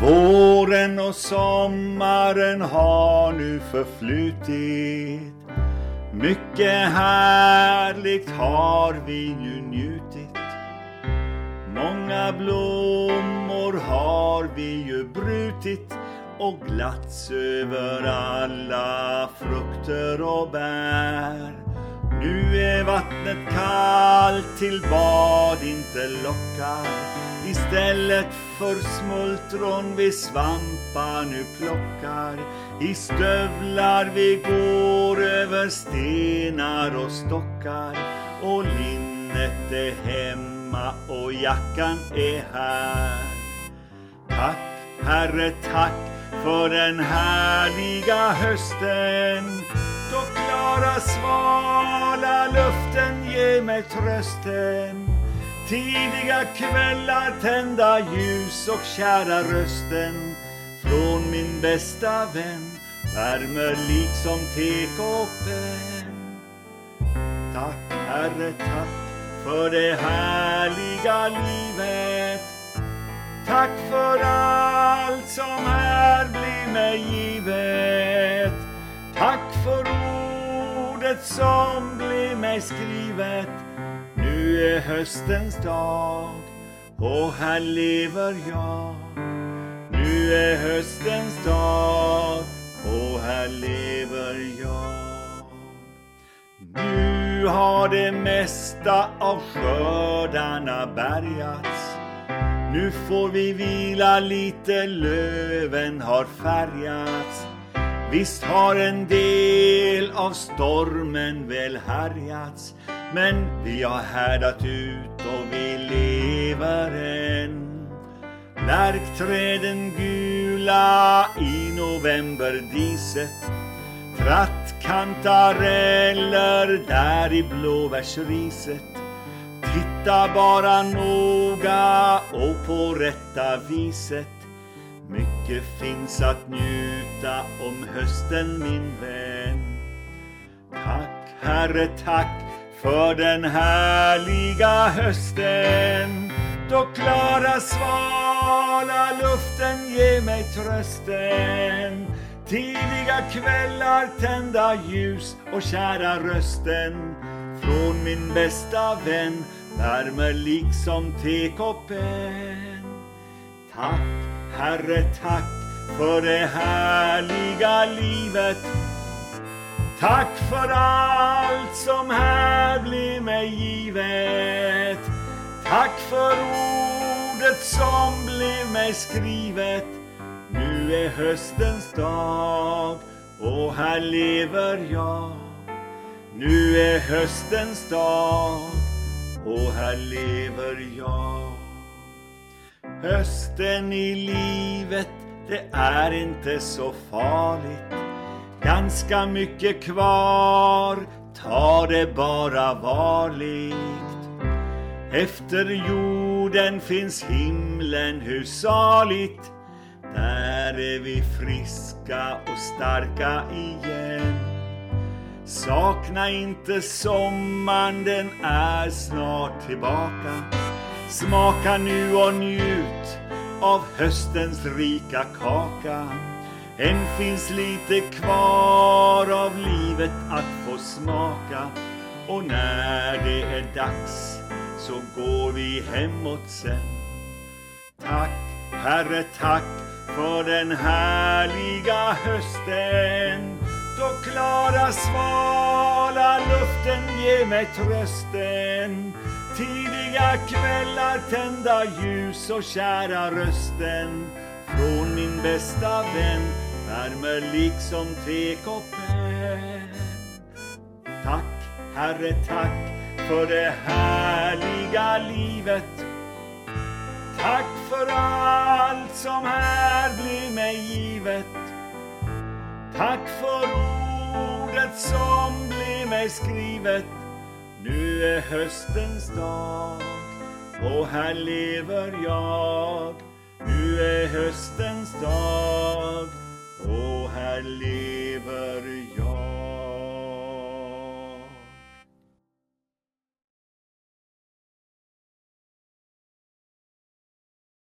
Våren och sommaren har nu förflutit. Mycket härligt har vi nu njutit. Många blommor har vi ju brutit och glatts över alla frukter och bär. Nu är vattnet kallt till bad inte lockar. Istället för smultron vi svampar nu plockar. I stövlar vi går över stenar och stockar. Och linnet är hemma och jackan är här. Tack, Herre, tack för den härliga hösten. Då klara svala luften ger mig trösten. Tidiga kvällar tända ljus och kära rösten från min bästa vän värmer liksom tekoppen. Tack Herre, tack för det härliga livet. Tack för allt som här blir mig givet. Tack för ordet som blir mig skrivet. Nu är höstens dag och här lever jag. Nu är höstens dag och här lever jag. Nu har det mesta av skördarna bärgats. Nu får vi vila lite, löven har färgats. Visst har en del av stormen väl härjats, men vi har härdat ut och vi lever än. Lärkträden gula i novemberdiset Trattkantareller där i blåbärsriset. Titta bara noga och på rätta viset. Mycket finns att njuta om hösten min vän. Tack Herre, tack för den härliga hösten då klara svala luften ger mig trösten. Tidiga kvällar tända ljus och kära rösten. Från min bästa vän värmer liksom tekoppen. Tack Herre, tack för det härliga livet. Tack för allt som här blir mig givet. Tack för ordet som blev mig skrivet. Nu är höstens dag och här lever jag. Nu är höstens dag och här lever jag. Hösten i livet, det är inte så farligt. Ganska mycket kvar, det bara varligt efter jorden finns himlen, hur saligt. Där är vi friska och starka igen. Sakna inte sommaren, den är snart tillbaka. Smaka nu och njut av höstens rika kaka. Än finns lite kvar av livet att få smaka och när det är dags så går vi hemåt sen. Tack, Herre, tack för den härliga hösten. Då klara svala luften ger mig trösten. Tidiga kvällar tända ljus och kära rösten från min bästa vän värmer liksom tekoppen. Tack, Herre, tack för det härliga livet. Tack för allt som här blir mig givet. Tack för ordet som blir mig skrivet. Nu är höstens dag och här lever jag. Nu är höstens dag och här lever